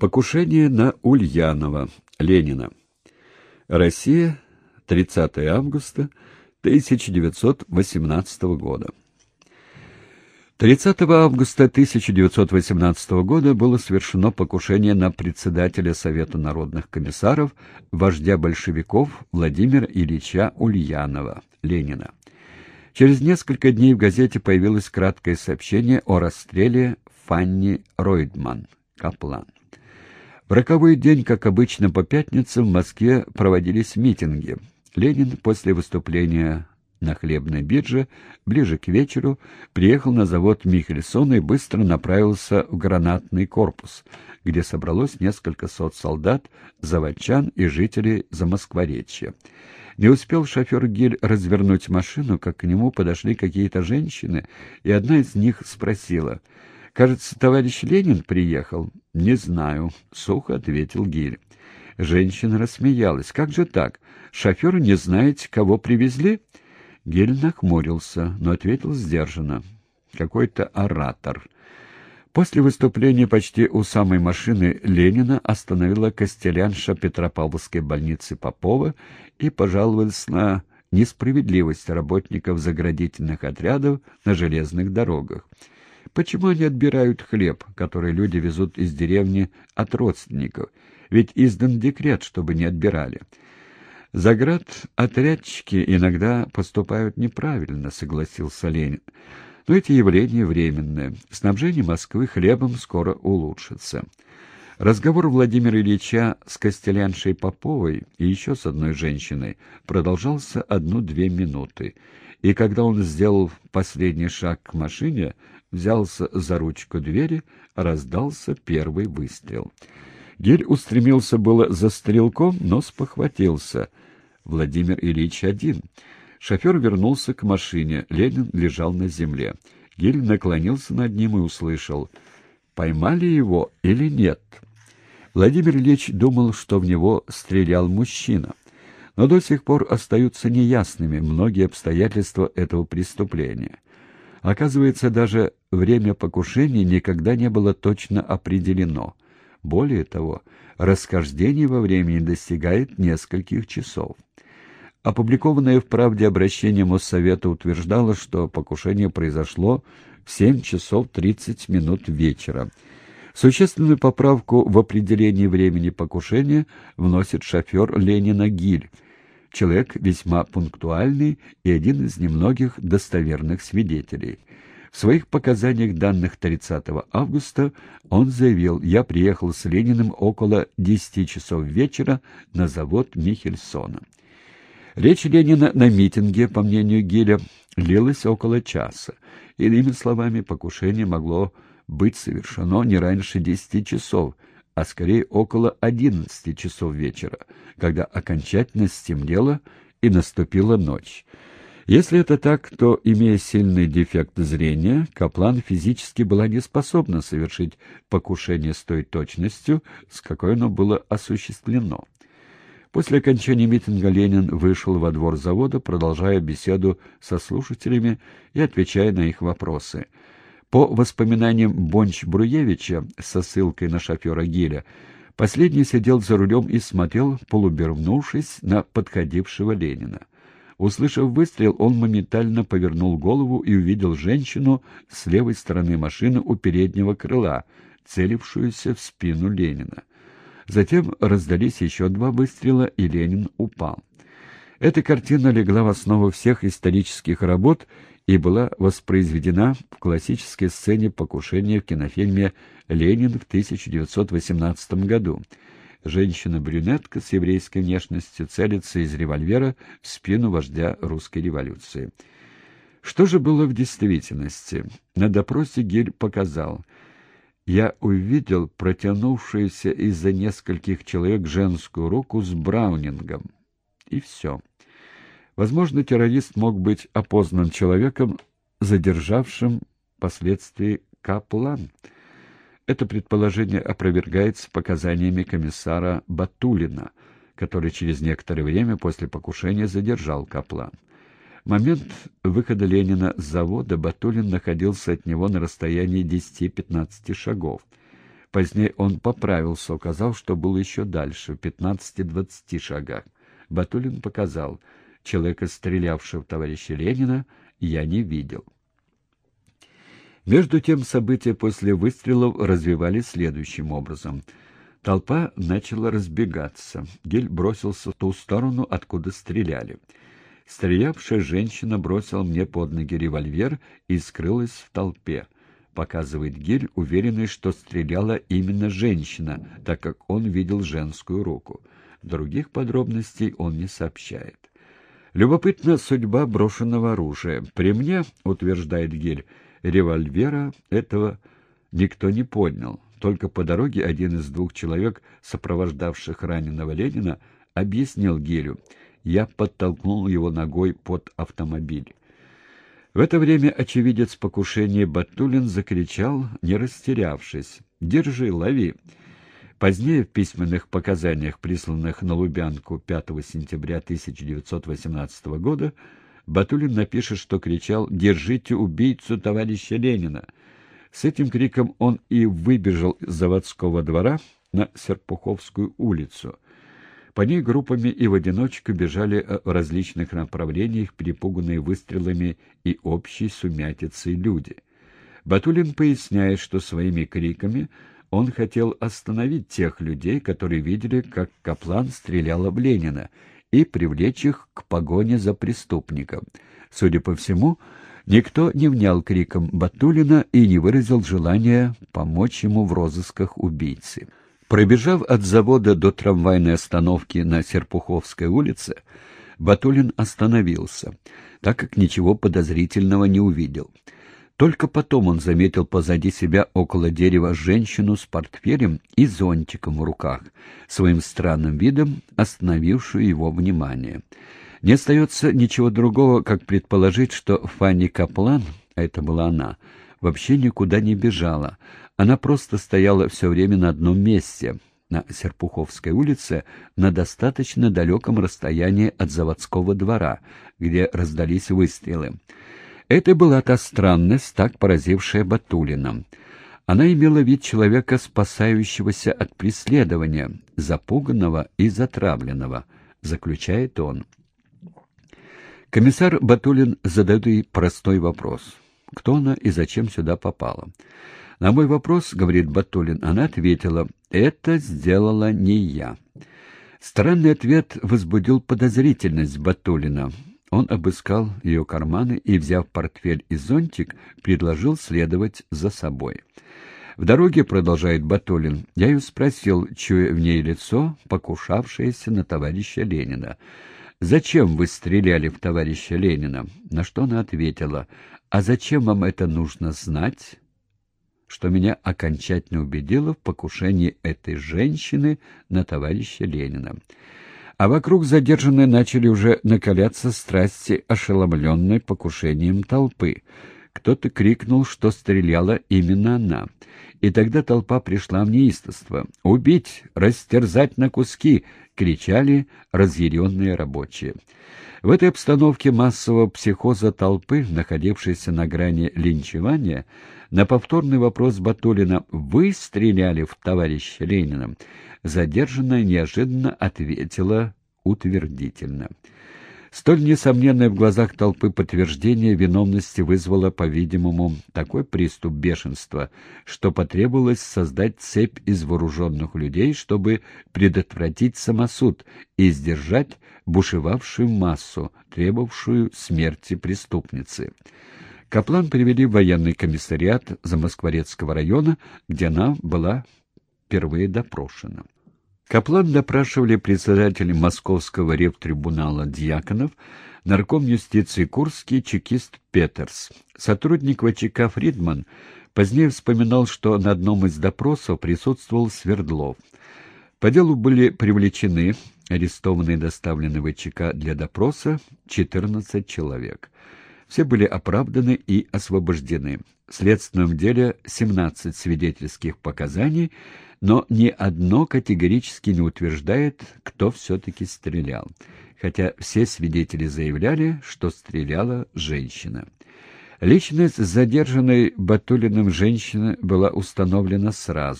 Покушение на Ульянова. Ленина. Россия. 30 августа 1918 года. 30 августа 1918 года было совершено покушение на председателя Совета народных комиссаров, вождя большевиков Владимира Ильича Ульянова, Ленина. Через несколько дней в газете появилось краткое сообщение о расстреле Фанни Ройдман, Каплан. В роковой день, как обычно по пятницам, в Москве проводились митинги. Ленин после выступления на хлебной бирже ближе к вечеру приехал на завод Михельсона и быстро направился в гранатный корпус, где собралось несколько сот солдат, заводчан и жителей Замоскворечья. Не успел шофер Гиль развернуть машину, как к нему подошли какие-то женщины, и одна из них спросила — Кажется, товарищ Ленин приехал. Не знаю, сухо ответил Гиль. Женщина рассмеялась. Как же так? Шофер не знаете, кого привезли? Гиль нахмурился, но ответил сдержанно. Какой-то оратор. После выступления почти у самой машины Ленина остановила костелянша Петропавловской больницы Попова и пожаловалась на несправедливость работников заградительных отрядов на железных дорогах. Почему они отбирают хлеб, который люди везут из деревни от родственников? Ведь издан декрет, чтобы не отбирали. Заград отрядчики иногда поступают неправильно, согласился Ленин. Но эти явления временные. Снабжение Москвы хлебом скоро улучшится. Разговор Владимира Ильича с Костеляншей Поповой и еще с одной женщиной продолжался одну-две минуты, и когда он сделал последний шаг к машине, взялся за ручку двери, раздался первый выстрел. Гель устремился было за стрелком, но спохватился. Владимир Ильич один. Шофер вернулся к машине, Ленин лежал на земле. Гель наклонился над ним и услышал. «Поймали его или нет?» Владимир Ильич думал, что в него стрелял мужчина. Но до сих пор остаются неясными многие обстоятельства этого преступления. Оказывается, даже время покушения никогда не было точно определено. Более того, расхождение во времени достигает нескольких часов. Опубликованное в «Правде» обращение Моссовета утверждало, что покушение произошло в 7 часов 30 минут вечера. Существенную поправку в определении времени покушения вносит шофер Ленина Гиль, человек весьма пунктуальный и один из немногих достоверных свидетелей. В своих показаниях, данных 30 августа, он заявил, «Я приехал с Лениным около 10 часов вечера на завод Михельсона». Речь Ленина на митинге, по мнению Гиля, лилась около часа. Иными словами, покушение могло быть совершено не раньше 10 часов – а скорее около одиннадцати часов вечера, когда окончательно стемнело и наступила ночь. Если это так, то, имея сильный дефект зрения, Каплан физически была не способна совершить покушение с той точностью, с какой оно было осуществлено. После окончания митинга Ленин вышел во двор завода, продолжая беседу со слушателями и отвечая на их вопросы — по воспоминаниям Бонч-Бруевича со ссылкой на шофера Гиля, последний сидел за рулем и смотрел, полубернувшись на подходившего Ленина. Услышав выстрел, он моментально повернул голову и увидел женщину с левой стороны машины у переднего крыла, целившуюся в спину Ленина. Затем раздались еще два выстрела, и Ленин упал. Эта картина легла в основу всех исторических работ и была воспроизведена в классической сцене покушения в кинофильме «Ленин» в 1918 году. Женщина-брюнетка с еврейской внешностью целится из револьвера в спину вождя русской революции. Что же было в действительности? На допросе Гиль показал. Я увидел протянувшуюся из-за нескольких человек женскую руку с браунингом. И все. Возможно, террорист мог быть опознан человеком, задержавшим впоследствии Каплан. Это предположение опровергается показаниями комиссара Батулина, который через некоторое время после покушения задержал Каплан. В момент выхода Ленина с завода Батулин находился от него на расстоянии 10-15 шагов. Позднее он поправился, указав, что был еще дальше, в 15-20 шагах. Батулин показал, человека, стрелявшего в товарища Ленина, я не видел. Между тем события после выстрелов развивались следующим образом. Толпа начала разбегаться. Гель бросился в ту сторону, откуда стреляли. Стрелявшая женщина бросила мне под ноги револьвер и скрылась в толпе. Показывает Гиль, уверенный, что стреляла именно женщина, так как он видел женскую руку. Других подробностей он не сообщает. Любопытна судьба брошенного оружия. При мне, утверждает Гиль, револьвера этого никто не поднял. Только по дороге один из двух человек, сопровождавших раненого Ленина, объяснил Гелю. Я подтолкнул его ногой под автомобиль. В это время очевидец покушения Батулин закричал, не растерявшись. «Держи, лови!» Позднее в письменных показаниях, присланных на Лубянку 5 сентября 1918 года, Батулин напишет, что кричал «Держите убийцу товарища Ленина!». С этим криком он и выбежал из заводского двора на Серпуховскую улицу. По ней группами и в одиночку бежали э, в различных направлениях, перепуганные выстрелами и общей сумятицей люди. Батулин поясняет, что своими криками он хотел остановить тех людей, которые видели, как Каплан стреляла в Ленина, и привлечь их к погоне за преступником. Судя по всему, никто не внял криком Батулина и не выразил желания помочь ему в розысках убийцы. Пробежав от завода до трамвайной остановки на Серпуховской улице, Батулин остановился, так как ничего подозрительного не увидел. Только потом он заметил позади себя около дерева женщину с портфелем и зонтиком в руках, своим странным видом остановившую его внимание. Не остается ничего другого, как предположить, что Фанни Каплан, а это была она, вообще никуда не бежала. Она просто стояла все время на одном месте, на Серпуховской улице, на достаточно далеком расстоянии от заводского двора, где раздались выстрелы. Это была та странность, так поразившая Батулина. Она имела вид человека, спасающегося от преследования, запуганного и затравленного, заключает он. Комиссар Батулин задает ей простой вопрос. Кто она и зачем сюда попала? На мой вопрос, говорит Батулин, она ответила, это сделала не я. Странный ответ возбудил подозрительность Батулина. Он обыскал ее карманы и, взяв портфель и зонтик, предложил следовать за собой. В дороге, продолжает Батулин, я ее спросил, чуя в ней лицо, покушавшееся на товарища Ленина. «Зачем вы стреляли в товарища Ленина?» На что она ответила, «А зачем вам это нужно знать?» что меня окончательно убедило в покушении этой женщины на товарища Ленина а вокруг задержанные начали уже накаляться страсти, ошеломленной покушением толпы. Кто-то крикнул, что стреляла именно она. И тогда толпа пришла в неистовство. «Убить! Растерзать на куски!» — кричали разъяренные рабочие. В этой обстановке массового психоза толпы, находившейся на грани линчевания, на повторный вопрос Батулина «Вы стреляли в товарища Ленина?» задержанная неожиданно ответила утвердительно. Столь несомненное в глазах толпы подтверждение виновности вызвало, по-видимому, такой приступ бешенства, что потребовалось создать цепь из вооруженных людей, чтобы предотвратить самосуд и сдержать бушевавшую массу, требовавшую смерти преступницы. Каплан привели в военный комиссариат Замоскворецкого района, где она была впервые допрошена. Каплан допрашивали председатель Московского рептрибунала Дьяконов, нарком юстиции Курский, чекист Петерс. Сотрудник ВЧК Фридман позднее вспоминал, что на одном из допросов присутствовал Свердлов. По делу были привлечены, арестованные и доставлены в ВЧК для допроса 14 человек. Все были оправданы и освобождены. В следственном деле 17 свидетельских показаний – но ни одно категорически не утверждает, кто все-таки стрелял, хотя все свидетели заявляли, что стреляла женщина. Личность задержанной Батулиным женщины была установлена сразу.